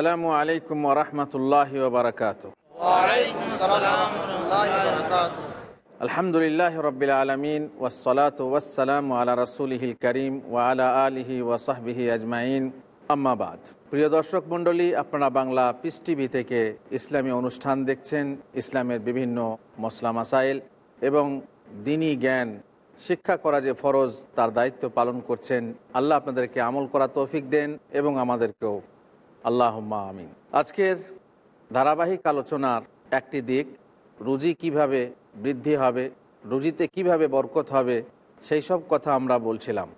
আসসালামু আলাইকুম ওরহমতুল্লাহ বারকাত আলহামদুলিল্লাহ রবিল আলমিন ওসলাত ওয়াসালাম আলা রসুলহিল করিম ওয়ালা আলিহি ওয়াসাহবিহি আজমাইন। আম্মাবাদ প্রিয় দর্শক মণ্ডলী, আপনারা বাংলা পিস টিভি থেকে ইসলামী অনুষ্ঠান দেখছেন, ইসলামের বিভিন্ন মশলা মাসাইল এবং দিনী জ্ঞান, শিক্ষা করা যে ফরজ তার দায়িত্ব পালন করছেন। আল্লাহ আপনাদেরকে আমল করা তৌফিক দেন এবং আমাদেরকেও আল্লাহ আমিন। আজকের ধারাবাহিক আলোচনার একটি দিক, রুজি কীভাবে বৃদ্ধি হবে, রুজিতে কীভাবে বরকত হবে, সেই সব কথা আমরা বলছিলাম।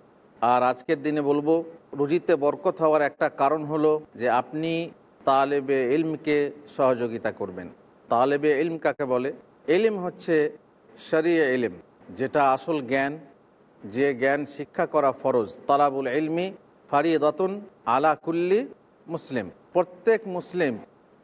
আর আজকের দিনে বলব, রুজিতে বরকত হওয়ার একটা কারণ হলো যে আপনি তালেবে ইলমকে সহযোগিতা করবেন। তালেবে ইলম কাকে বলে? এলিম হচ্ছে শরিয়া এলিম যেটা আসল জ্ঞান। যে জ্ঞান শিক্ষা করা ফরজ। তালাবুল ইলমি দতন আলা কুল্লি মুসলিম, প্রত্যেক মুসলিম,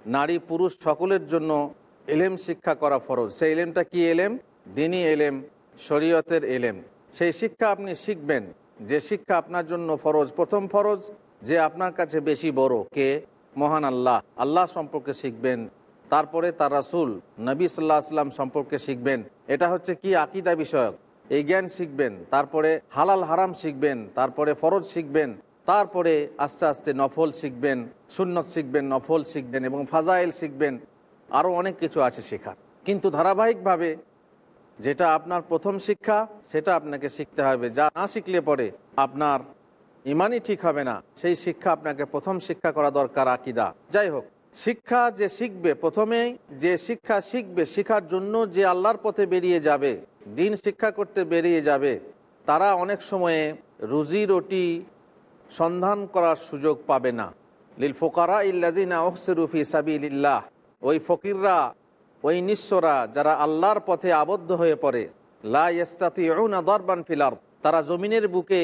নারী, পুরুষ সকলের জন্য এলেম শিক্ষা করা ফরজ। সেই এলেমটা কি এলেম? দিনী এলেম, শরীয়তের এলেম। সেই শিক্ষা আপনি শিখবেন। যে শিক্ষা আপনার জন্য ফরজ, প্রথম ফরজ, যে আপনার কাছে বেশি বড়, কে? মহান আল্লাহ। আল্লাহ সম্পর্কে শিখবেন। তারপরে তার রাসুল, নবী সাল্লাহ আসলাম সম্পর্কে শিখবেন। এটা হচ্ছে কি? আকিদা বিষয়ক। এই জ্ঞান শিখবেন। তারপরে হালাল হারাম শিখবেন। তারপরে ফরজ শিখবেন। তারপরে আস্তে আস্তে নফল শিখবেন, সুন্নত শিখবেন, নফল শিখবেন এবং ফাজাইল শিখবেন আরও অনেক কিছু আছে শেখার। কিন্তু ধারাবাহিকভাবে যেটা আপনার প্রথম শিক্ষা, সেটা আপনাকে শিখতে হবে। যা না শিখলে পরে আপনার ইমানই ঠিক হবে না। সেই শিক্ষা আপনাকে প্রথম শিক্ষা করা দরকার আকিদা। যাই হোক, শিক্ষা যে শিখবে, প্রথমেই যে শিক্ষা শিখবে, শিখার জন্য যে আল্লাহর পথে বেরিয়ে যাবে, দিন শিক্ষা করতে বেরিয়ে যাবে, তারা অনেক সময়ে রুজি রুটি সন্ধান করার সুযোগ পাবে না। লিল ফোকারা ইল্লাজিনা ওহসেরুফি সাবিল্লাহ ওই ফকিররা, ওই নিঃস্বরা যারা আল্লাহর পথে আবদ্ধ হয়ে পড়ে, লা ইস্তাতিউনা দরবান ফিলার তারা জমিনের বুকে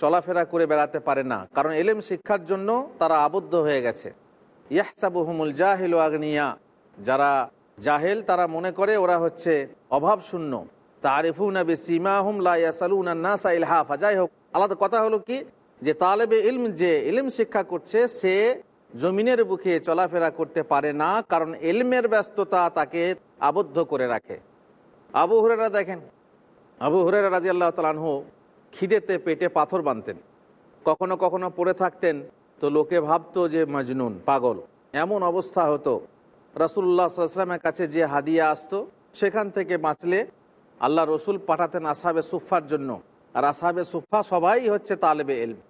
চলাফেরা করে বেড়াতে পারে না, কারণ এলেম শিক্ষার জন্য তারা আবদ্ধ হয়ে গেছে। ইয়াহসাবুহুমুল জাহিল আগ্নিয়া। যারা জাহেল, তারা মনে করে ওরা হচ্ছে অভাব শূন্য তারিফুনা বিসিমাহুম লা ইয়াসালুনা নাসা ইলহাফা। যাই হোক, আলাদা কথা হলো কি? যে তালেবে ইলম যে ইলম শিক্ষা করছে, সে জমিনের বুকে চলাফেরা করতে পারে না, কারণ এলমের ব্যস্ততা তাকে আবদ্ধ করে রাখে। আবু হুরেরা দেখেন, আবু হুরেরা রাজি আল্লাহ তালানহু খিদেতে পেটে পাথর বাঁধতেন। কখনো কখনো পড়ে থাকতেন, তো লোকে ভাবতো যে মজনুন, পাগল। এমন অবস্থা হতো। রাসুল্লাহ সাল্লামের কাছে যে হাদিয়া আসতো, সেখান থেকে বাঁচলে আল্লাহ রসুল পাঠাতেন আসাবে সুফার জন্য। আর আসাবে সুফা সবাই হচ্ছে তালেবে এলম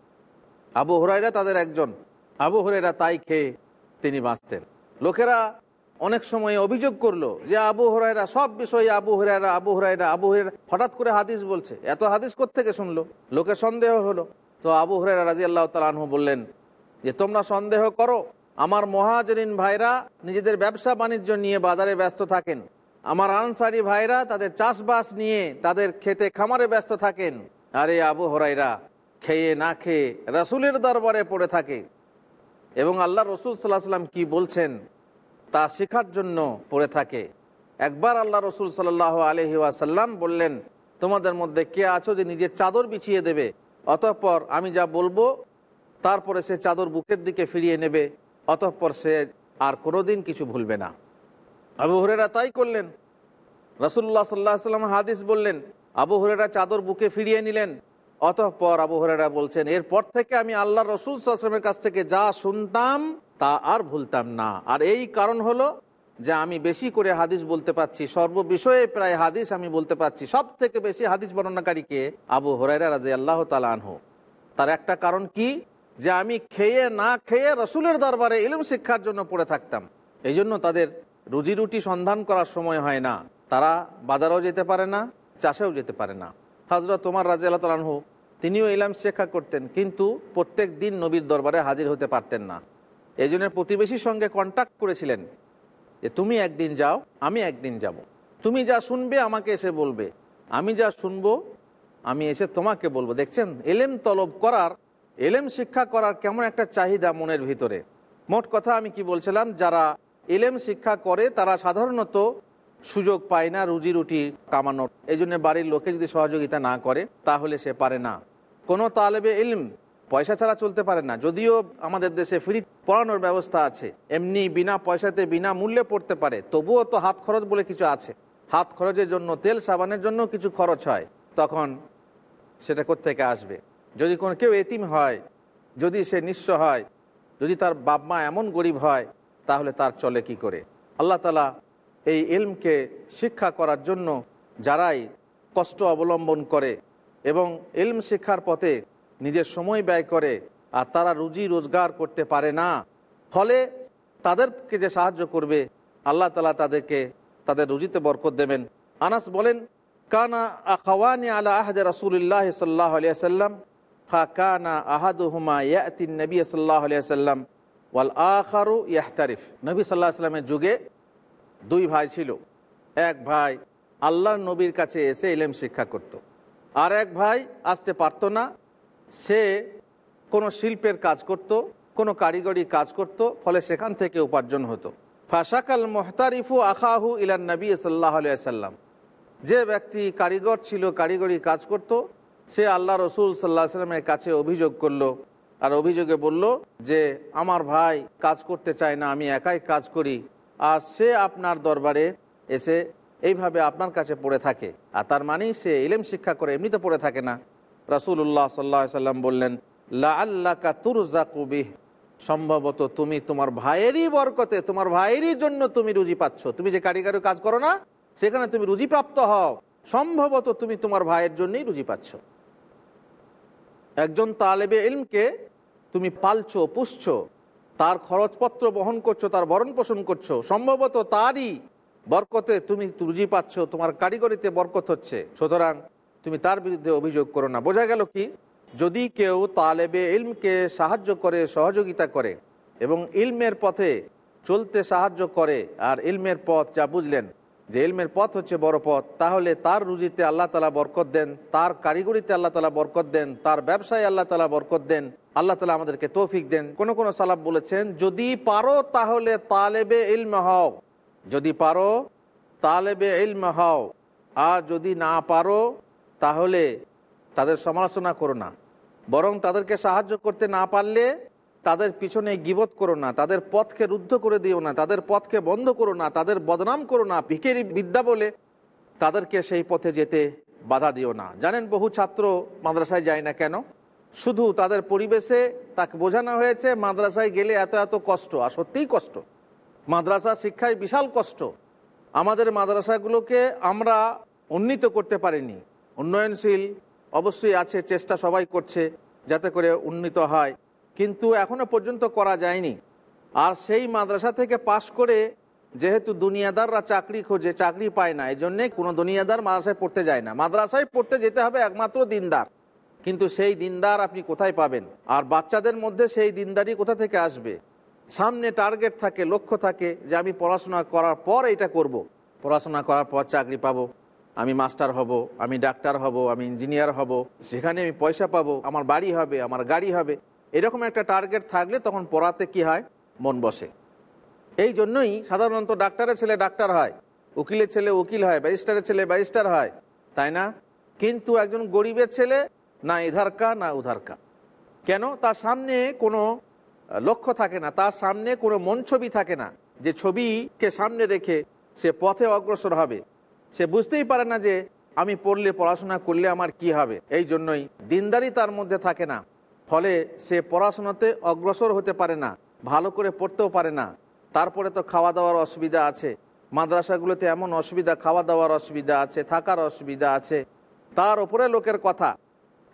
আবু হুরাইরা তাদের একজন। আবু হুরেরা তাই খেয়ে তিনি বাঁচতেন। লোকেরা অনেক সময় অভিযোগ করল যে আবু হরাইরা সব বিষয়ে আবু হরাইরা আবু হরাইরা আবু হরাইরা হঠাৎ করে হাদিস বলছে। এত হাদিস থেকে শুনলো? লোকের সন্দেহ হলো। তো আবু হরাইরা রাজি আল্লাহ তালু বললেন যে, তোমরা সন্দেহ করো। আমার মহাজরিন ভাইরা নিজেদের ব্যবসা বাণিজ্য নিয়ে বাজারে ব্যস্ত থাকেন। আমার আনসারি ভাইরা তাদের চাষবাস নিয়ে তাদের খেতে খামারে ব্যস্ত থাকেন। আরে আবু হরাইরা খেয়ে না খেয়ে রাসুলের দরবারে পড়ে থাকে। এবং আল্লাহ রসুল সাল্লাহ সাল্লাম কি বলছেন তা শেখার জন্য পড়ে থাকে। একবার আল্লাহ রসুল সাল্লাহ আলহি ওয়াসাল্লাম বললেন, তোমাদের মধ্যে কে আছো যে নিজের চাদর বিছিয়ে দেবে? অতঃপর আমি যা বলব, তারপরে সে চাদর বুকের দিকে ফিরিয়ে নেবে। অতঃপর সে আর কোনোদিন কিছু ভুলবে না। আবু হরেরা তাই করলেন। রসুল্লাহ সাল্লাহ সাল্লাম হাদিস বললেন, আবু হরেরা চাদর বুকে ফিরিয়ে নিলেন অতঃপর আবু হরেরা বলছেন, এরপর থেকে আমি আল্লাহ রসুল সাল্লামের কাছ থেকে যা শুনতাম তা আর ভুলতাম না। আর এই কারণ হলো যে আমি বেশি করে হাদিস বলতে পারছি, সর্ববিষয়ে প্রায় হাদিস আমি বলতে পারছি। সব থেকে বেশি হাদিস বর্ণনাকারীকে আবু হরাইরা রাজে আল্লাহ তালানহ তার একটা কারণ কি? যে আমি খেয়ে না খেয়ে রসুলের দরবারে ইলম শিক্ষার জন্য পড়ে থাকতাম। এই জন্য তাদের রুজি রুটি সন্ধান করার সময় হয় না। তারা বাজারেও যেতে পারে না, চাষেও যেতে পারে না। হজরত তোমার রাজে আল্লাহ তালানহ তিনিও ইলাম শিক্ষা করতেন, কিন্তু প্রত্যেক দিন নবীর দরবারে হাজির হতে পারতেন না। এই জন্য প্রতিবেশীর সঙ্গে কন্ট্যাক্ট করেছিলেন যে, তুমি একদিন যাও, আমি একদিন যাব। তুমি যা শুনবে, আমাকে এসে বলবে। আমি যা শুনব, আমি এসে তোমাকে বলব। দেখছেন? এলেম তলব করার, এলেম শিক্ষা করার কেমন একটা চাহিদা মনের ভিতরে। মোট কথা আমি কি বলছিলাম? যারা এলেম শিক্ষা করে, তারা সাধারণত সুযোগ পায় না রুজি রুটি কামানোর। এই জন্য বাড়ির লোকে যদি সহযোগিতা না করে, তাহলে সে পারে না। কোনো তালেবে ইলম পয়সা ছাড়া চলতে পারে না। যদিও আমাদের দেশে ফ্রি পড়ানোর ব্যবস্থা আছে। এমনি বিনা পয়সাতে বিনা মূল্যে পড়তে পারে। তবুও তো হাত খরচ বলে কিছু আছে। হাত খরচের জন্য তেল, সাবানের জন্য কিছু খরচ হয়। তখন সেটা কোত্থেকে আসবে? যদি কোনো কেউ এতিম হয়, যদি সে নিঃস্ব হয়, যদি তার বাপ মা এমন গরিব হয়, তাহলে তার চলে কি করে? আল্লাহ তালা এই ইলমকে শিক্ষা করার জন্য যারাই কষ্ট অবলম্বন করে এবং ইলম শিক্ষার পথে নিজের সময় ব্যয় করে আর তারা রুজি রোজগার করতে পারে না, ফলে তাদেরকে যে সাহায্য করবে, আল্লাহ তালা তাদেরকে তাদের রুজিতে বরকত দেবেন। আনাস বলেন, কানা আখাওয়ানি আলা আহদ রসুল্লাহ সাল্লাহ আলিয়া সাল্লাম ফা কানা আহাদুহুমা ইয়াতিন নবী সাল্লাহ আলিয়া সাল্লাম ওয়াল আখারু ইয়াহতারিফ। নবী সাল্লাহ সাল্লামের যুগে দুই ভাই ছিল। এক ভাই আল্লাহর নবীর কাছে এসে এলেম শিক্ষা করত। আর এক ভাই আসতে পারত না। সে কোনো শিল্পের কাজ করত, কোনো কারিগরি কাজ করত, ফলে সেখান থেকে উপার্জন হতো। ফাশাকাল মোহতারিফু আখাহু ইলান নবী সাল্লাহ সাল্লাম যে ব্যক্তি কারিগর ছিল, কারিগরি কাজ করত, সে আল্লাহ রসুল সাল্লাহ সাল্লামের কাছে অভিযোগ করল আর অভিযোগে বলল যে, আমার ভাই কাজ করতে চায় না, আমি একাই কাজ করি। আর সে আপনার দরবারে এসে এইভাবে আপনার কাছে পড়ে থাকে। আর তার মানেই সে ইলেম শিক্ষা করে এমনিতে পড়ে থাকে না। রাসুল্লাহ সাল্লাহ সাল্লাম বললেন লা আল্লাহ তুরজাকুবিহ সম্ভবত তুমি তোমার ভাইয়েরই বরকতে, তোমার ভাইয়েরই জন্য তুমি রুজি পাচ্ছ। তুমি যে কারিগরি কাজ করো না, সেখানে তুমি রুজি প্রাপ্ত হও। সম্ভবত তুমি তোমার ভাইয়ের জন্যই রুজি পাচ্ছ। একজন তালেবে ইলমকে তুমি পালছো, পুষছো। তার খরচপত্র বহন করছ, তার ভরণ পোষণ করছ, সম্ভবত তারই বরকতে তুমি রুজি পাচ্ছ, তোমার কারিগরিতে বরকত হচ্ছে। সুতরাং তুমি তার বিরুদ্ধে অভিযোগ করো না। বোঝা গেল কি? যদি কেউ তালেবে ইলমকে সাহায্য করে, সহযোগিতা করে এবং ইলমের পথে চলতে সাহায্য করে, আর ইলমের পথ যা বুঝলেন যে ইলমের পথ হচ্ছে বড় পথ, তাহলে তার রুজিতে আল্লাহ তালা বরকত দেন, তার কারিগরিতে আল্লাহ তালা বরকত দেন, তার ব্যবসায় আল্লাহ তালা বরকত দেন আল্লাহ তালা আমাদেরকে তৌফিক দেন। কোন কোন সালাব বলেছেন, যদি পারো তাহলে তালেবে ইলম হও। যদি পারো তালেবে ইলম হও। আর যদি না পারো তাহলে তাদের সমালোচনা করো না। বরং তাদেরকে সাহায্য করতে না পারলে তাদের পিছনে গিবত করো না, তাদের পথকে রুদ্ধ করে দিও না, তাদের পথকে বন্ধ করো না, তাদের বদনাম করো না। ভিকেরি বিদ্যা বলে তাদেরকে সেই পথে যেতে বাধা দিও না। জানেন বহু ছাত্র মাদ্রাসায় যায় না কেন? শুধু তাদের পরিবেশে তাকে বোঝানো হয়েছে, মাদ্রাসায় গেলে এত এত কষ্ট। আর সত্যিই কষ্ট। মাদ্রাসা শিক্ষায় বিশাল কষ্ট। আমাদের মাদ্রাসাগুলোকে আমরা উন্নীত করতে পারিনি। উন্নয়নশীল অবশ্যই আছে, চেষ্টা সবাই করছে যাতে করে উন্নীত হয়। কিন্তু এখনও পর্যন্ত করা যায়নি। আর সেই মাদ্রাসা থেকে পাশ করে যেহেতু দুনিয়াদাররা চাকরি খোঁজে, চাকরি পায় না এই জন্যে কোনো দুনিয়াদার মাদ্রাসায় পড়তে যায় না। মাদ্রাসায় পড়তে যেতে হবে একমাত্র দিনদার। কিন্তু সেই দিনদার আপনি কোথায় পাবেন? আর বাচ্চাদের মধ্যে সেই দিনদারি কোথা থেকে আসবে? সামনে টার্গেট থাকে, লক্ষ্য থাকে যে আমি পড়াশোনা করার পর এটা করব। পড়াশোনা করার পর চাকরি পাবো, আমি মাস্টার হব, আমি ডাক্তার হব, আমি ইঞ্জিনিয়ার হব, সেখানে আমি পয়সা পাবো, আমার বাড়ি হবে, আমার গাড়ি হবে। এরকম একটা টার্গেট থাকলে তখন পড়াতে কি হয়? মন বসে। এই জন্যই সাধারণত ডাক্তারের ছেলে ডাক্তার হয়, উকিলের ছেলে উকিল হয়, ব্যারিস্টারের ছেলে ব্যারিস্টার হয়, তাই না? কিন্তু একজন গরিবের ছেলে না এধার কা না উধার কা কেন? তার সামনে কোনো লক্ষ্য থাকে না। তার সামনে কোনো মন ছবি থাকে না যে ছবিকে সামনে রেখে সে পথে অগ্রসর হবে। সে বুঝতেই পারে না যে আমি পড়লে, পড়াশোনা করলে আমার কি হবে। এই জন্যই দিনদারি তার মধ্যে থাকে না। ফলে সে পড়াশোনাতে অগ্রসর হতে পারে না, ভালো করে পড়তেও পারে না। তারপরে তো খাওয়া দাওয়ার অসুবিধা আছে। মাদ্রাসাগুলোতে এমন অসুবিধা, খাওয়া দাওয়ার অসুবিধা আছে, থাকার অসুবিধা আছে। তার ওপরে লোকের কথা।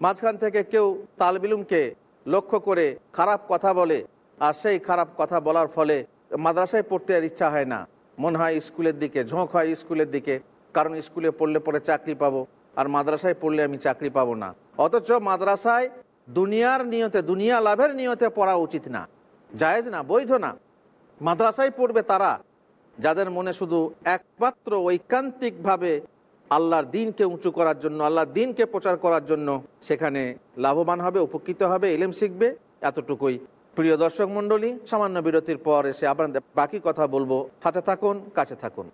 মাঝখান থেকে কেউ তালবিলুমকে লক্ষ্য করে খারাপ কথা বলে, আর সেই খারাপ কথা বলার ফলে মাদ্রাসায় পড়তে আর ইচ্ছা হয় না। মনে হয় স্কুলের দিকে, ঝোঁক হয় স্কুলের দিকে, কারণ স্কুলে পড়লে পরে চাকরি পাবো, আর মাদ্রাসায় পড়লে আমি চাকরি পাবো না। অথচ মাদ্রাসায় দুনিয়ার নিয়তে, দুনিয়া লাভের নিয়তে পড়া উচিত না, জায়েজ না, বৈধ না। মাদ্রাসায় পড়বে তারা, যাদের মনে শুধু একমাত্র ঐকান্তিকভাবে আল্লাহর দিনকে উঁচু করার জন্য আল্লাহর দিনকে প্রচার করার জন্য সেখানে লাভবান হবে উপকৃত হবে এলেম শিখবে এতটুকুই প্রিয় দর্শক মণ্ডলী সামান্য বিরতির পর এসে আপনাদের বাকি কথা বলব হাতে থাকুন কাছে থাকুন.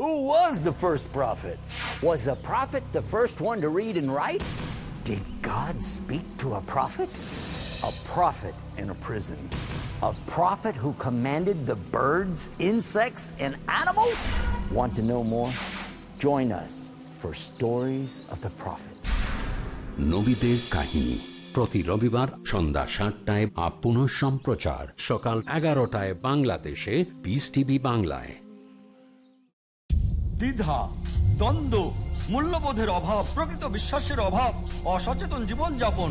Who was the first prophet? Was a prophet the first one to read and write? Did God speak to a prophet? A prophet in a prison. A prophet who commanded the birds, insects, and animals? Want to know more? Join us for Stories of the Prophets. নবীদের কাহিনী প্রতি রবিবার সন্ধ্যা সাতটায় up পুনঃ সম্প্রচার সকাল এগারোটায় বাংলাদেশে পিস টিভি বাংলায় দ্বিধা দ্বন্দ্ব মূল্যবোধের অভাব প্রকৃত বিশ্বাসের অভাব অসচেতন জীবনযাপন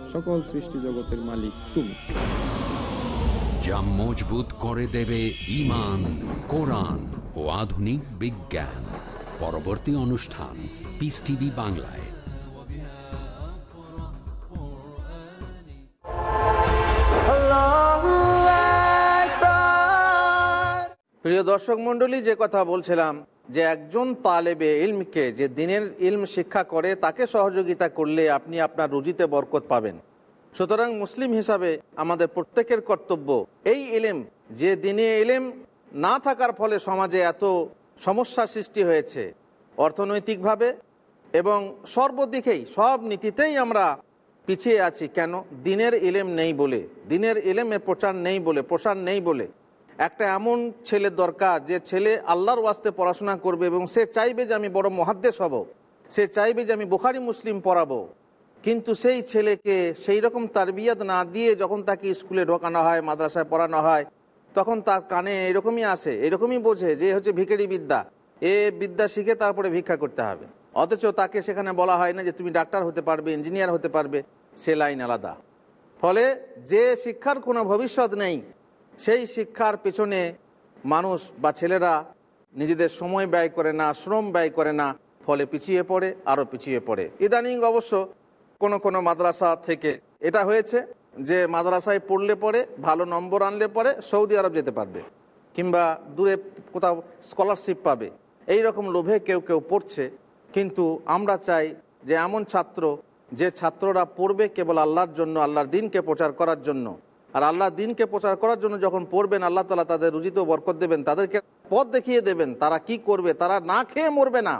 সকল সৃষ্টি জগতের মালিক তুমি। যা মজবুত করে দেবে ইমান কোরআন ও আধুনিক বিজ্ঞান। পরবর্তী অনুষ্ঠান পিস টিভি বাংলায়। প্রিয় দর্শক মণ্ডলী যে কথা বলছিলাম যে একজন তালেবে ইলমকে, যে দিনের ইলম শিক্ষা করে, তাকে সহযোগিতা করলে আপনি আপনার রুজিতে বরকত পাবেন। সুতরাং মুসলিম হিসাবে আমাদের প্রত্যেকের কর্তব্য, এই ইলেম, যে দিনে ইলেম না থাকার ফলে সমাজে এত সমস্যা সৃষ্টি হয়েছে অর্থনৈতিকভাবে এবং সর্বদিকেই, সব নীতিতেই আমরা পিছিয়ে আছি। কেন? দিনের ইলেম নেই বলে, দিনের ইলেমের প্রচার নেই বলে, প্রসার নেই বলে। একটা এমন ছেলের দরকার, যে ছেলে আল্লাহর ওয়াস্তে পড়াশোনা করবে এবং সে চাইবে যে আমি বড় মহাদ্দেশ হব, সে চাইবে যে আমি বুখারি, মুসলিম পড়াবো। কিন্তু সেই ছেলেকে সেই রকম তারবিয়াত না দিয়ে যখন তাকে স্কুলে ঢোকানো হয়, মাদ্রাসায় পড়ানো হয়, তখন তার কানে এরকমই আসে, এরকমই বোঝে যে হচ্ছে ভিখারি বিদ্যা। এ বিদ্যা শিখে তারপরে ভিক্ষা করতে হবে। অথচ তাকে সেখানে বলা হয় না যে তুমি ডাক্তার হতে পারবে, ইঞ্জিনিয়ার হতে পারবে, সে লাইন আলাদা। ফলে যে শিক্ষার কোনো ভবিষ্যৎ নেই সেই শিক্ষার পেছনে মানুষ বা ছেলেরা নিজেদের সময় ব্যয় করে না, শ্রম ব্যয় করে না, ফলে পিছিয়ে পড়ে আরও পিছিয়ে পড়ে। ইদানিং অবশ্য কোনো কোনো মাদ্রাসা থেকে এটা হয়েছে যে মাদ্রাসায় পড়লে পরে ভালো নম্বর আনলে পরে সৌদি আরব যেতে পারবে কিংবা দূরে কোথাও স্কলারশিপ পাবে। এই রকম লোভে কেউ কেউ পড়ছে। কিন্তু আমরা চাই যে এমন ছাত্র, যে ছাত্ররা পড়বে কেবল আল্লাহর জন্য, আল্লাহর দিনকে প্রচার করার জন্য আর আল্লাহর দিনকে প্রচার করার জন্য যখন পড়বেন, আল্লাহ তালা তাদের রুজিতেও বরকত দেবেন, তাদেরকে পথ দেখিয়ে দেবেন তারা কি করবে, তারা না খেয়ে মরবে না।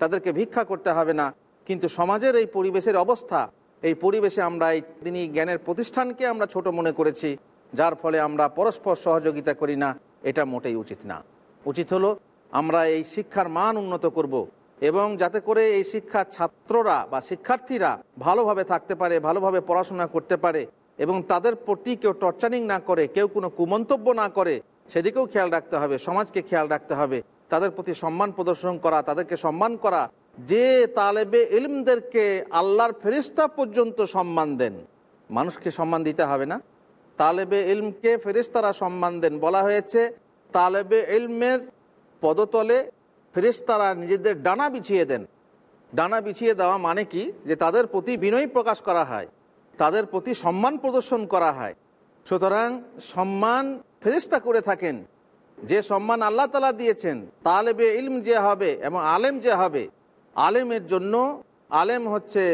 তাদেরকে ভিক্ষা করতে হবে না। কিন্তু সমাজের এই পরিবেশের অবস্থা, এই পরিবেশে আমরা এই তিনি জ্ঞানের প্রতিষ্ঠানকে আমরা ছোট মনে করেছি, যার ফলে আমরা পরস্পর সহযোগিতা করি না, এটা মোটেই উচিত না। উচিত হলো আমরা এই শিক্ষার মান উন্নত করব এবং যাতে করে এই শিক্ষার ছাত্ররা বা শিক্ষার্থীরা ভালোভাবে থাকতে পারে, ভালোভাবে পড়াশোনা করতে পারে এবং তাদের প্রতি কেউ টর্চারিং না করে, কেউ কোনো কুমন্তব্য না করে, সেদিকেও খেয়াল রাখতে হবে, সমাজকে খেয়াল রাখতে হবে। তাদের প্রতি সম্মান প্রদর্শন করা, তাদেরকে সম্মান করা, যে তালেবে ইলমদেরকে আল্লাহর ফেরিস্তা পর্যন্ত সম্মান দেন। মানুষকে সম্মান দিতে হবে না। তালেবে ইলমকে ফেরিস্তারা সম্মান দেন। বলা হয়েছে, তালেবে ইলমের পদতলে ফেরিস্তারা নিজেদের ডানা বিছিয়ে দেন। ডানা বিছিয়ে দেওয়া মানে কি? যে তাদের প্রতি বিনয় প্রকাশ করা হয়। তাদের প্রতি সম্মান প্রদর্শন করা হয়। সুতরাং সম্মান ফেরিস্তা করে থাকেন। যে সম্মান আল্লাহ তালা দিয়েছেন, তালেবে ইলম যে হবে এবং আলেম যে হবে, আলেমের জন্য আলেম হচ্ছে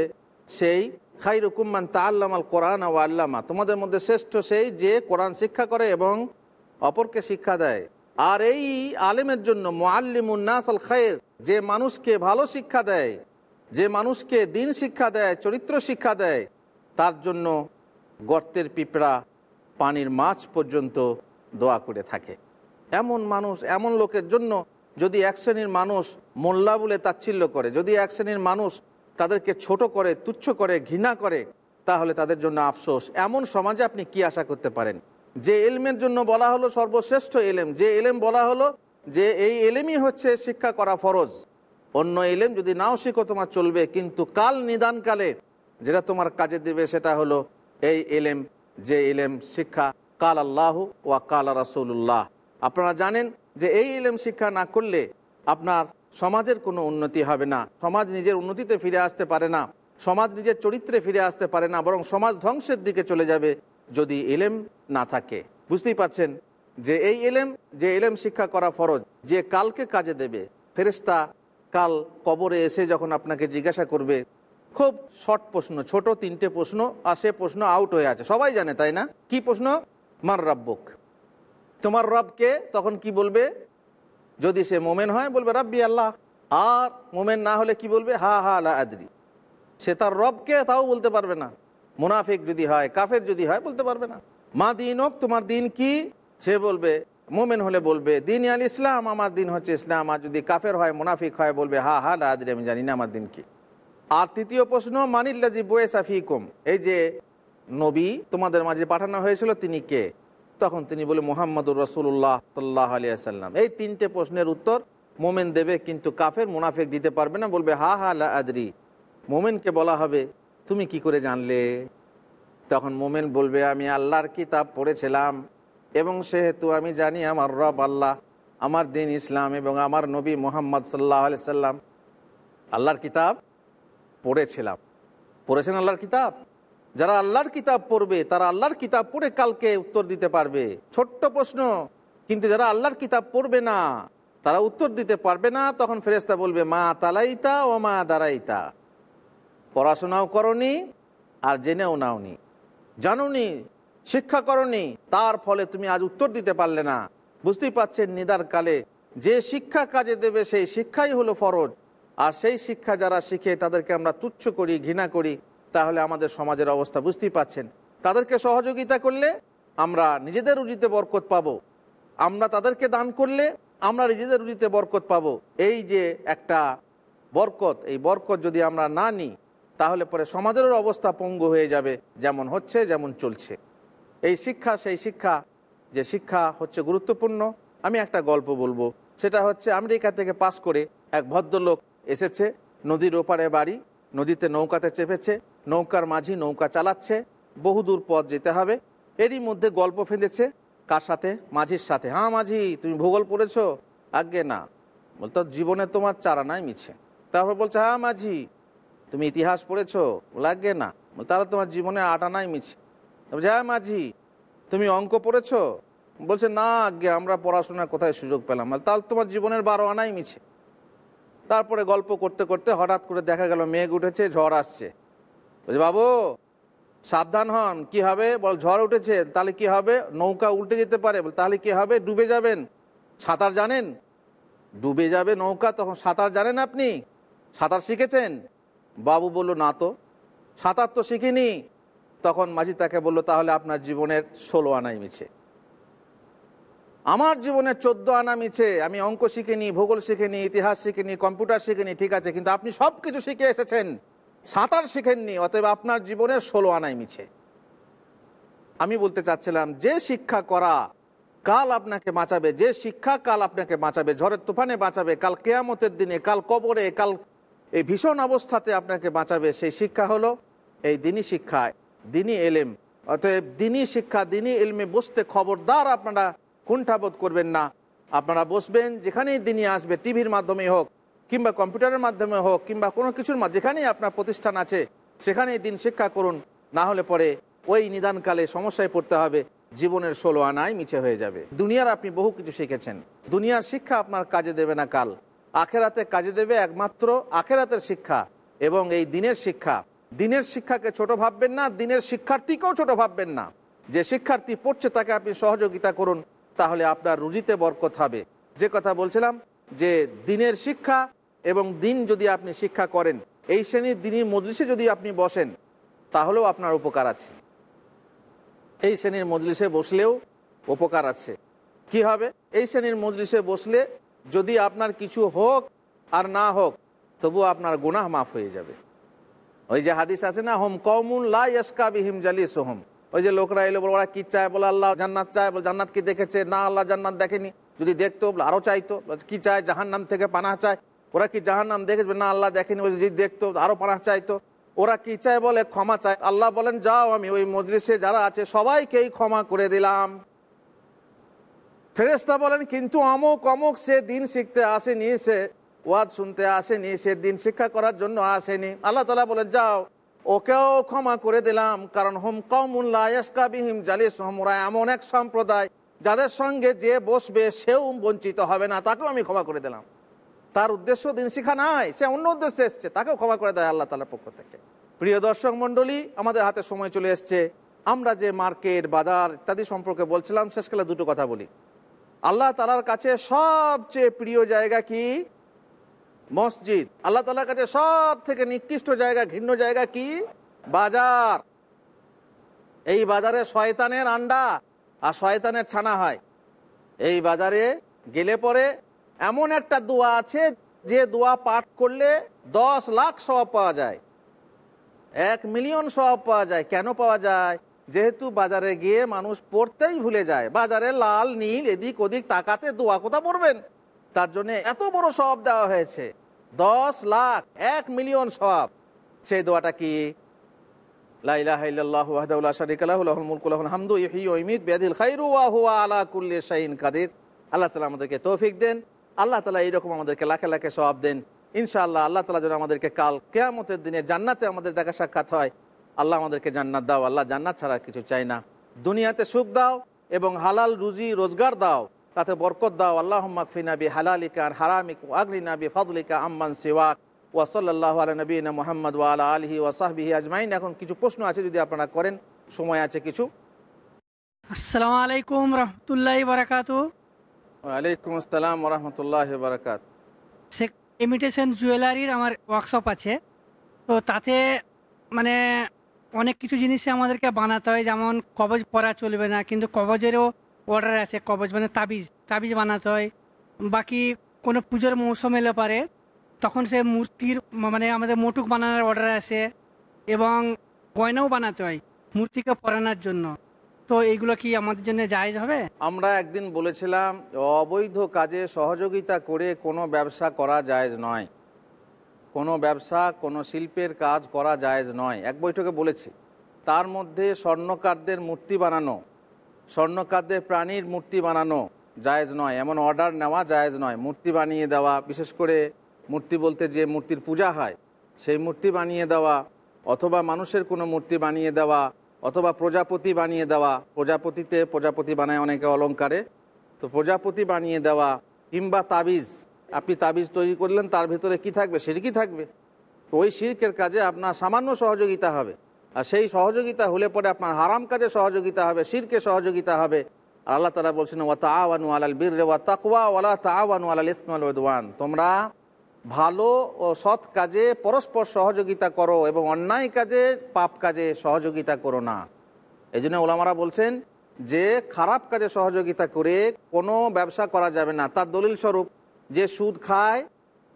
সেই খাই রুকুম্মান তা আল্লামাল কোরআন ও আল্লামা। তোমাদের মধ্যে শ্রেষ্ঠ সেই যে কোরআন শিক্ষা করে এবং অপরকে শিক্ষা দেয়। আর এই আলেমের জন্য মোয়াল্লিমুন্নাস আল খায়ের, যে মানুষকে ভালো শিক্ষা দেয়, যে মানুষকে দিন শিক্ষা দেয়, চরিত্র শিক্ষা দেয় তার জন্য গর্তের পিঁপড়া পানির মাছ পর্যন্ত দোয়া করে থাকে। এমন মানুষ, এমন লোকের জন্য যদি এক শ্রেণির মানুষ মোল্লা বলে তাচ্ছিল্য করে, যদি এক শ্রেণির মানুষ তাদেরকে ছোট করে, তুচ্ছ করে, ঘৃণা করে, তাহলে তাদের জন্য আফসোস। এমন সমাজে আপনি কি আশা করতে পারেন? যে এলমের জন্য বলা হলো সর্বশ্রেষ্ঠ এলেম, যে এলেম বলা হলো যে এই এলেমই হচ্ছে শিক্ষা করা ফরজ। অন্য এলেম যদি নাও শিখো তোমার চলবে, কিন্তু কাল নিদানকালে যেটা তোমার কাজে দেবে সেটা হলো, এই এলেম যে এলেম শিক্ষা কাল আল্লাহ ওয়া কাল রাসুল্লাহ আপনারা জানেন যে এই এলেম শিক্ষা না করলে আপনার সমাজের কোনো উন্নতি হবে না, সমাজ নিজের উন্নতিতে ফিরে আসতে পারে না, সমাজ নিজের চরিত্রে ফিরে আসতে পারে না, বরং সমাজ ধ্বংসের দিকে চলে যাবে যদি এলেম না থাকে। বুঝতেই পারছেন? যে এই এলেম যে এলেম শিক্ষা করা ফরজ, যে কালকে কাজে দেবে ফেরেস্তা কাল কবরে এসে যখন আপনাকে জিজ্ঞাসা করবে খুব শর্ট প্রশ্ন, ছোট তিনটে প্রশ্ন আর সে প্রশ্ন আউট হয়ে আছে। সবাই জানে, তাই না? কি প্রশ্ন? মার রাব্বুক তোমার রবকে তখন কি বলবে? যদি সে মোমেন হয়, বলবে, রাব্বি আল্লাহ। আর মোমেন না হলে কি বলবে? হা হা আলা আদরি। সে তার রবকে তাও বলতে পারবে না। মুনাফিক যদি হয়, কাফের যদি হয়, বলতে পারবে না। মা দিন হোক, তোমার দিন কি? সে বলবে, মোমেন হলে বলবে, দিন আল ইসলাম আমার দিন হচ্ছে ইসলাম। আর যদি কাফের হয়, মুনাফিক হয়, বলবে, হা হা, লা আদরি। আমি জানি না আমার দিন কি। আর তৃতীয় প্রশ্ন মানিল্লাজি বয়ে সাফিকুম এই যে নবী তোমাদের মাঝে পাঠানো হয়েছিল, তিনি কে? তখন তিনি বলে, মোহাম্মদুর রসুল্লাহ সাল্লাহ আলিয়া সাল্লাম এই তিনটে প্রশ্নের উত্তর মোমেন দেবে, কিন্তু কাফের, মুনাফেক দিতে পারবে না, বলবে, হা হা, লা আদরি। মোমেনকে বলা হবে, তুমি কি করে জানলে? তখন মোমেন বলবে, আমি আল্লাহর কিতাব পড়েছিলাম এবং সেহেতু আমি জানি আমার রব আল্লাহ, আমার দিন ইসলাম এবং আমার নবী মোহাম্মদ সাল্লাহ আলি সাল্লাম আল্লাহর কিতাব পড়েছিলাম। পড়েছেন আল্লাহর কিতাব? যারা আল্লাহর কিতাব পড়বে, তারা আল্লাহর কিতাব পড়ে কালকে উত্তর দিতে পারবে। ছোট্ট প্রশ্ন, কিন্তু যারা আল্লাহর কিতাব পড়বে না, তারা উত্তর দিতে পারবে না, তখন ফেরেস্তা বলবে, মা তালাইতা ও মা দাঁড়াইতা পড়াশোনাও করনি আর জেনেও নাওনি। জানুনি, শিক্ষা করনি, তার ফলে তুমি আজ উত্তর দিতে পারলে না। বুঝতেই পারছেন, নিদার কালে যে শিক্ষা কাজে দেবে, সেই শিক্ষাই হলো ফরজ। আর সেই শিক্ষা যারা শিখে তাদেরকে আমরা তুচ্ছ করি, ঘৃণা করি, তাহলে আমাদের সমাজের অবস্থা বুঝতেই পাচ্ছেন। তাদেরকে সহযোগিতা করলে আমরা নিজেদের রুজিতে বরকত পাবো। আমরা তাদেরকে দান করলে আমরা নিজেদের রুজিতে বরকত পাবো। এই যে একটা বরকত, এই বরকত যদি আমরা না নিই, তাহলে পরে সমাজের অবস্থা পঙ্গু হয়ে যাবে, যেমন হচ্ছে, যেমন চলছে। এই শিক্ষা, সেই শিক্ষা, যে শিক্ষা হচ্ছে গুরুত্বপূর্ণ। আমি একটা গল্প বলব। সেটা হচ্ছে আমেরিকা থেকে পাস করে এক ভদ্রলোক এসেছে নদীর ওপারে বাড়ি নদীতে নৌকাতে চেপেছে নৌকার মাঝি নৌকা চালাচ্ছে বহুদূর পথ যেতে হবে। এরই মধ্যে গল্প ফেঁদেছে কার সাথে? মাঝির সাথে। হ্যাঁ মাঝি তুমি ভূগোল পড়েছো? আজ্ঞে না। বলতো জীবনে তোমার চারা নাই মিছে। তারপর বলছে হ্যাঁ মাঝি তুমি ইতিহাস পড়েছো? লাগবে না। তাহলে তোমার জীবনে আটা নাই মিছে। বলছে, হ্যাঁ মাঝি তুমি অঙ্ক পড়েছো? বলছে না আগে আমরা পড়াশোনার কোথায় সুযোগ পেলাম? তাহলে তোমার জীবনের বারো আনাই মিছে। তারপরে গল্প করতে করতে হঠাৎ করে দেখা গেল মেঘ উঠেছে, ঝড় আসছে। বলছে, বাবু, সাবধান হন, কি হবে? বল, ঝড় উঠেছে, তাহলে কি হবে? নৌকা উল্টে যেতে পারে, বল, তাহলে কি হবে? ডুবে যাবেন। সাঁতার জানেন? ডুবে যাবে নৌকা, তখন সাঁতার জানেন আপনি? সাঁতার শিখেছেন? বাবু বলল, না তো, সাঁতার তো শিখিনি। তখন মাঝি তাকে বলল, তাহলে আপনার জীবনের ষোলো আনাই মিছে আমার জীবনে চোদ্দ আনা মিছে, আমি অঙ্ক শিখে শিখিনি, ভূগোল শিখিনি, ইতিহাস শিখিনি, কম্পিউটার শিখিনি, ঠিক আছে, কিন্তু আপনি সব কিছু শিখে এসেছেন। সাঁতার শিখেননি, অতএব আপনার জীবনের ষোলো আনাই মিছে। আমি বলতে চাচ্ছিলাম, যে শিক্ষা করা, কাল আপনাকে বাঁচাবে, যে শিক্ষা কাল আপনাকে বাঁচাবে, ঝড়ের তুফানে বাঁচাবে, কাল কেয়ামতের দিনে, কাল কবরে, কাল এই ভীষণ অবস্থাতে আপনাকে বাঁচাবে, সেই শিক্ষা হলো এই দিনী শিক্ষা, দিনী এলেম। অতএব দিনী শিক্ষা, দিনী এলমে বসতে খবরদার আপনারা কুণ্ঠাবোধ করবেন না। আপনারা বসবেন, যেখানেই দিনই আসবে, টিভির মাধ্যমে হোক, কিংবা কম্পিউটারের মাধ্যমে হোক, কিংবা কোনো কিছুর যেখানেই আপনার প্রতিষ্ঠান আছে, সেখানেই দিন শিক্ষা করুন। না হলে পরে ওই নিদানকালে সমস্যায় পড়তে হবে। জীবনের ষোলো আনায় মিছে হয়ে যাবে। দুনিয়ার আপনি বহু কিছু শিখেছেন। দুনিয়ার শিক্ষা আপনার কাজে দেবে না কাল। আখেরাতে কাজে দেবে একমাত্র আখেরাতের শিক্ষা এবং এই দিনের শিক্ষা। দিনের শিক্ষাকে ছোট ভাববেন না, দিনের শিক্ষার্থীকেও ছোট ভাববেন না। যে শিক্ষার্থী পড়ছে তাকে আপনি সহযোগিতা করুন। তাহলে আপনার রুজিতে বরকত হবে। যে কথা বলছিলাম, যে দিনের শিক্ষা এবং দিন যদি আপনি শিক্ষা করেন, এই শ্রেণির দিনই মজলিসে যদি আপনি বসেন, তাহলেও আপনার উপকার আছে। এই শ্রেণির মজলিসে বসলেও উপকার আছে। কি হবে? এই শ্রেণির মজলিসে বসলে যদি আপনার কিছু হোক আর না হোক তবু আপনার গুনাহ মাফ হয়ে যাবে। ওই যে হাদিস আছে না, হোম কমুন লাস্কা বিহিম জালি সোহম ওই যে লোকরা এলো বলে, ওরা কি চায়? বলে, আল্লাহ জান্নাত চায়। বলে, জান্নাত কি দেখেছে? না, আল্লাহ জান্নাত দেখেনি। যদি দেখতো, বলে আরও চাইতো। কি চায়? জাহান্নাম থেকে পানাহ চায়। ওরা কি জাহান্নাম দেখেছে? না, আল্লাহ দেখেনি। বলে, যদি দেখতো আরও পানাহ চাইতো। ওরা কি চায়? বলে, ক্ষমা চায়। আল্লাহ বলেন, যাও আমি ওই মজলিসে যারা আছে, সবাইকেই ক্ষমা করে দিলাম। ফেরেস্তা বলেন, কিন্তু অমুক অমুক সে দিন শিখতে আসেনি সে, ওয়াজ শুনতে আসেনি, সে দিন শিক্ষা করার জন্য আসেনি। আল্লাহ তালা বলে যাও। ওকেও ক্ষমা করে দিলাম, কারণ হোম কমুল্লাহিম জালিস। ওরা এমন এক সম্প্রদায়, যাদের সঙ্গে যে বসবে সেও বঞ্চিত হবে না, তাকেও আমি ক্ষমা করে দিলাম। তার উদ্দেশ্য দিন শিখা নাই, সে অন্য উদ্দেশ্যে এসছে, তাকেও ক্ষমা করে দেয় আল্লাহ তালার পক্ষ থেকে। প্রিয় দর্শক মণ্ডলী, আমাদের হাতে সময় চলে এসছে। আমরা যে মার্কেট, বাজার ইত্যাদি সম্পর্কে বলছিলাম শেষকালে দুটো কথা বলি। আল্লাহ তালার কাছে সবচেয়ে প্রিয় জায়গা কি? মসজিদ। আল্লাহ তালার কাছে সব থেকে নিকৃষ্ট জায়গা, ঘৃণ্য জায়গা কি? বাজার। এই বাজারে শয়তানের আন্ডা আর শয়তানের ছানা হয়। এই বাজারে গেলে পরে এমন একটা দোয়া আছে, যে দোয়া পাঠ করলে দশ লাখ সব পাওয়া যায়। এক মিলিয়ন সব পাওয়া যায়। কেন পাওয়া যায়? যেহেতু বাজারে গিয়ে মানুষ পড়তেই ভুলে যায়। বাজারে লাল, নীল, এদিক ওদিক তাকাতে দোয়া কোথা পড়বেন। তার জন্য এত বড় সব দেওয়া হয়েছে। দশ লাখ, এক মিলিয়ন সব সেই দোয়াটা কি? আল্লাহ তালা আমাদেরকে তৌফিক দেন। আল্লাহ তালা এইরকম আমাদেরকে দেন। আল্লাহ তালা যেন আমাদেরকে কাল কেয়ামতের দিনে জান্নাতে আমাদের দেখা সাক্ষাৎ হয়। আল্লাহ আমাদেরকে জান্নাত দাও, আল্লাহ জান্নাত ছাড়া কিছু চাই না। দুনিয়াতে সুখ দাও এবং হালাল রুজি রোজগার দাও। তাতে বরকত দাও। আল্লাহ মাকফিনা বি হালালিকা আর হারামিক আগরিনা বি ফজলিকা আম্মান সিওয়াক। ওয়াসাল্লাহ আলা নবীনা মোহাম্মদ ওয়ালা আলহি ওয়াসাহবিহি আজমাইন। এখন কিছু প্রশ্ন আছে যদি আপনারা করেন সময় আছে কিছু। আসসালামু আলাইকুম রহমতুল্লাহ বারাকাতু ওয়ালাইকুম আসসালাম রহমতুল্লাহ বারকাত। সে ইমিটেশন জুয়েলারির আমার ওয়ার্কশপ আছে। তো তাতে মানে অনেক কিছু জিনিসই আমাদেরকে বানাতে হয়। যেমন কবজ পরা চলবে না কিন্তু কবজেরও অর্ডার আছে কবজ মানে তাবিজ তাবিজ বানাতে হয়। বাকি কোনো পুজোর মৌসুম এলে পারে, তখন সে মূর্তির মানে আমাদের মোটুক বানানোর অর্ডার আছে এবং গয়নাও বানাতে হয় মূর্তিকে পরানোর জন্য। তো এইগুলো কি আমাদের জন্য জায়েজ হবে? আমরা একদিন বলেছিলাম, অবৈধ কাজে সহযোগিতা করে কোনো ব্যবসা করা জায়েজ নয়। কোনো ব্যবসা, কোনো শিল্পের কাজ করা জায়েজ নয়। এক বৈঠকে বলেছি, তার মধ্যে স্বর্ণকারদের মূর্তি বানানো স্বর্ণকারদের প্রাণীর মূর্তি বানানো জায়েজ নয়। এমন অর্ডার নেওয়া জায়েজ নয়। মূর্তি বানিয়ে দেওয়া, বিশেষ করে মূর্তি বলতে যে মূর্তির পূজা হয়, সেই মূর্তি বানিয়ে দেওয়া, অথবা মানুষের কোনো মূর্তি বানিয়ে দেওয়া, অথবা প্রজাপতি বানিয়ে দেওয়া, প্রজাপতিতে প্রজাপতি বানায় অনেকে অলঙ্কারে, তো প্রজাপতি বানিয়ে দেওয়া কিংবা তাবিজ, আপনি তাবিজ তৈরি করলেন, তার ভিতরে কি থাকবে? সিরকি থাকবে। তো ওই শিরকের কাজে আপনার সামান্য সহযোগিতা হবে। আর সেই সহযোগিতা হলে পরে আপনার হারাম কাজে সহযোগিতা হবে, শিরকে সহযোগিতা হবে। আর আল্লাহ তালা বলছেন, ওয়া তাওয়ানু আলাল বীর ওয়া তাকওয়া ওয়ালা তাওয়ানু আলাল ইসমাল ওয়াদওয়ান তোমরা ভালো ও সৎ কাজে পরস্পর সহযোগিতা করো এবং অন্যায় কাজে পাপ কাজে সহযোগিতা করো না। এই জন্য ওলামারা বলছেন, যে খারাপ কাজে সহযোগিতা করে কোনো ব্যবসা করা যাবে না। তার দলিল স্বরূপ, যে সুদ খায়,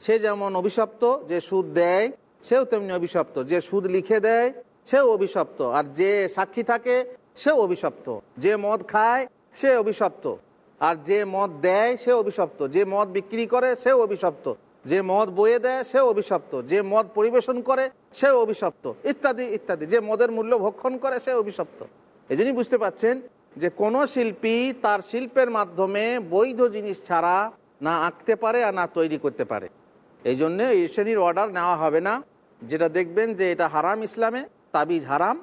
সে যেমন অভিশপ্ত, যে সুদ দেয়, সেও তেমনি অভিশপ্ত। যে সুদ লিখে দেয় সেও অভিশপ্ত। আর যে সাক্ষী থাকে সেও অভিশপ্ত। যে মদ খায়, সে অভিশপ্ত। আর যে মদ দেয়, সে অভিশপ্ত। যে মদ বিক্রি করে সেও অভিশপ্ত। যে মদ বয়ে দেয়, সে অভিশপ্ত। যে মদ পরিবেশন করে, সে অভিশপ্ত। ইত্যাদি ইত্যাদি। যে মদের মূল্য ভক্ষণ করে, সে অভিশপ্ত। এই জন্যই বুঝতে পাচ্ছেন যে কোনো শিল্পী তার শিল্পের মাধ্যমে বৈধ জিনিস ছাড়া না আঁকতে পারে আর না তৈরি করতে পারে। এই জন্য এই শ্রেণির অর্ডার নেওয়া হবে না। যেটা দেখবেন যে এটা হারাম ইসলামে। তাবিজ হারাম,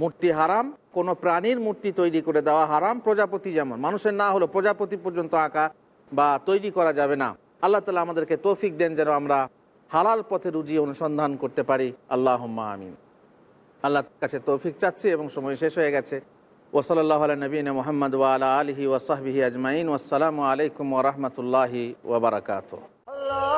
মূর্তি হারাম, কোনো প্রাণীর মূর্তি তৈরি করে দেওয়া হারাম, প্রজাপতি যেমন। মানুষের না হলো প্রজাপতি পর্যন্ত আঁকা বা তৈরি করা যাবে না। আল্লাহ তালা আমাদেরকে তৌফিক দেন যেন আমরা হালাল পথে রুজি অনুসন্ধান করতে পারি। আল্লাহ আমিন। আল্লাহর কাছে তৌফিক চাচ্ছি এবং সময় শেষ হয়ে গেছে। ওসলাল্লাহ নবীন মোহাম্মদ ওয়ালা আলহি ওসাহবিহি আজমাইন। আসসালামু আলাইকুম ওরহমতুল্লাহি ওবরাকাত Allahu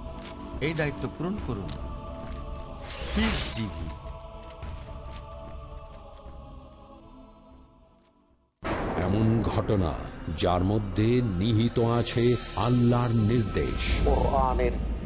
এই দায়িত্ব পূরণ করুন। পিস টিভি এমন ঘটনা যার মধ্যে নিহিত আছে আল্লাহর নির্দেশ। কোরআনের